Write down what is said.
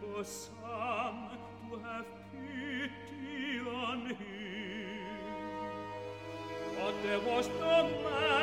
for some to have pity on him. But there was no man